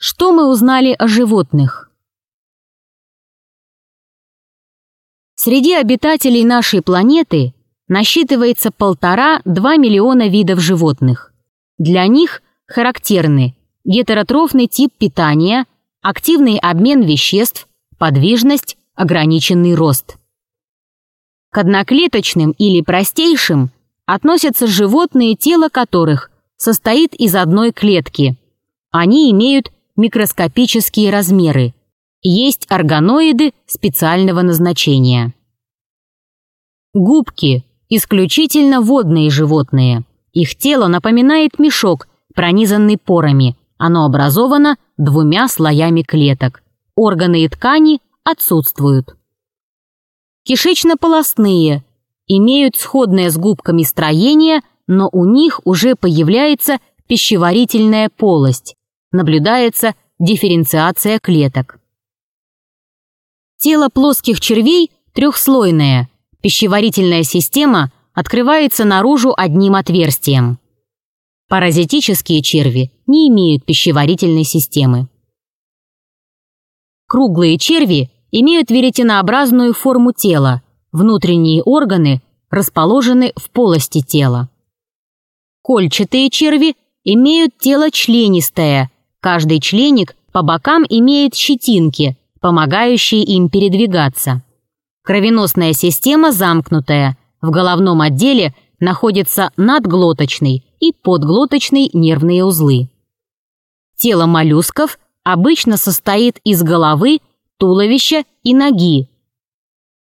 Что мы узнали о животных? Среди обитателей нашей планеты насчитывается полтора-два миллиона видов животных. Для них характерны гетеротрофный тип питания, активный обмен веществ, подвижность, ограниченный рост. К одноклеточным или простейшим относятся животные, тело которых состоит из одной клетки. Они имеют микроскопические размеры. Есть органоиды специального назначения. Губки – исключительно водные животные. Их тело напоминает мешок, пронизанный порами. Оно образовано двумя слоями клеток. Органы и ткани отсутствуют. Кишечно-полостные имеют сходное с губками строение, но у них уже появляется пищеварительная полость наблюдается дифференциация клеток. Тело плоских червей трехслойное, пищеварительная система открывается наружу одним отверстием. Паразитические черви не имеют пищеварительной системы. Круглые черви имеют веретенообразную форму тела, внутренние органы расположены в полости тела. Кольчатые черви имеют тело членистое, Каждый членик по бокам имеет щетинки, помогающие им передвигаться. Кровеносная система замкнутая. В головном отделе находятся надглоточный и подглоточный нервные узлы. Тело моллюсков обычно состоит из головы, туловища и ноги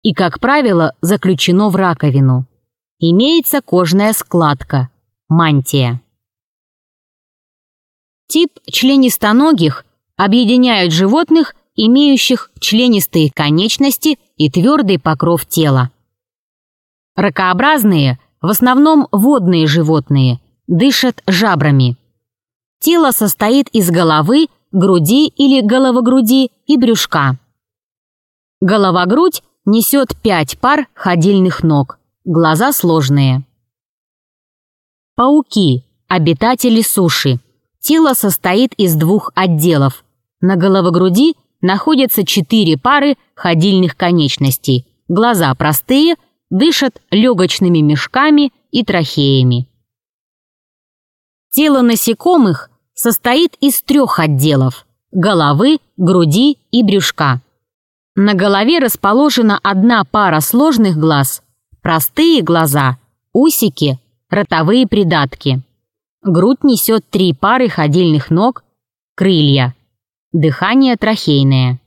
и, как правило, заключено в раковину. Имеется кожная складка – мантия. Тип членистоногих объединяют животных, имеющих членистые конечности и твердый покров тела. Ракообразные, в основном водные животные, дышат жабрами. Тело состоит из головы, груди или головогруди и брюшка. Голова-грудь несет пять пар ходильных ног, глаза сложные. Пауки – обитатели суши. Тело состоит из двух отделов. На головогруди находятся четыре пары ходильных конечностей. Глаза простые, дышат легочными мешками и трахеями. Тело насекомых состоит из трех отделов – головы, груди и брюшка. На голове расположена одна пара сложных глаз, простые глаза, усики, ротовые придатки. Грудь несет три пары ходильных ног, крылья. Дыхание трахейное.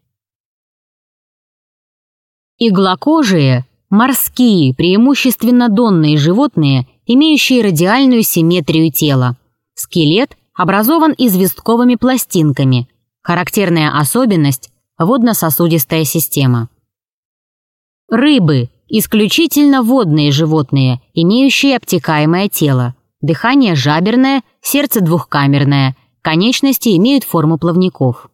Иглокожие – морские, преимущественно донные животные, имеющие радиальную симметрию тела. Скелет образован известковыми пластинками. Характерная особенность – водно-сосудистая система. Рыбы – исключительно водные животные, имеющие обтекаемое тело. Дыхание жаберное, сердце двухкамерное, конечности имеют форму плавников.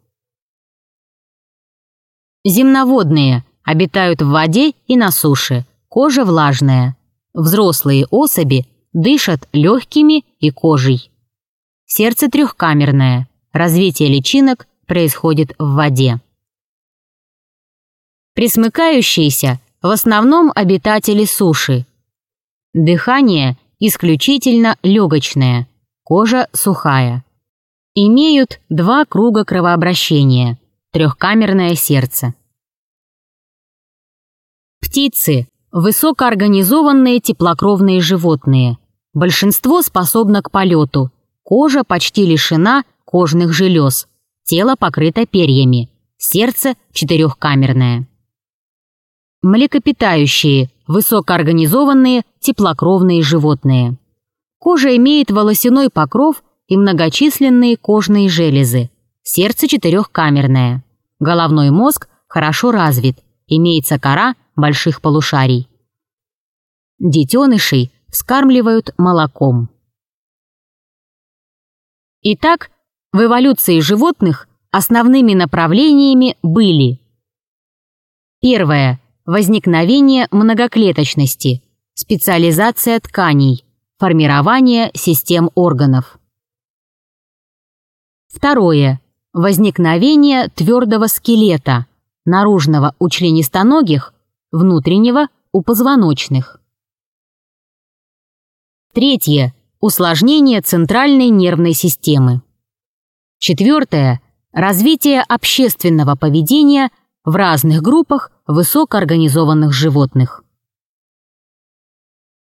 Земноводные обитают в воде и на суше, кожа влажная. Взрослые особи дышат легкими и кожей. Сердце трехкамерное, развитие личинок происходит в воде. Присмыкающиеся в основном обитатели суши. Дыхание исключительно легочная, кожа сухая. Имеют два круга кровообращения, трехкамерное сердце. Птицы – высокоорганизованные теплокровные животные. Большинство способно к полету. Кожа почти лишена кожных желез. Тело покрыто перьями. Сердце четырехкамерное. Млекопитающие – высокоорганизованные теплокровные животные. Кожа имеет волосяной покров и многочисленные кожные железы. Сердце четырехкамерное. Головной мозг хорошо развит, имеется кора больших полушарий. Детенышей вскармливают молоком. Итак, в эволюции животных основными направлениями были Первое возникновение многоклеточности, специализация тканей, формирование систем органов. Второе. Возникновение твердого скелета, наружного у членистоногих, внутреннего у позвоночных. Третье. Усложнение центральной нервной системы. Четвертое. Развитие общественного поведения в разных группах высокоорганизованных животных.